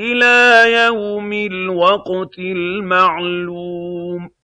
إِلَىٰ يَوْمِ الْوَقْتِ الْمَعْلُومِ.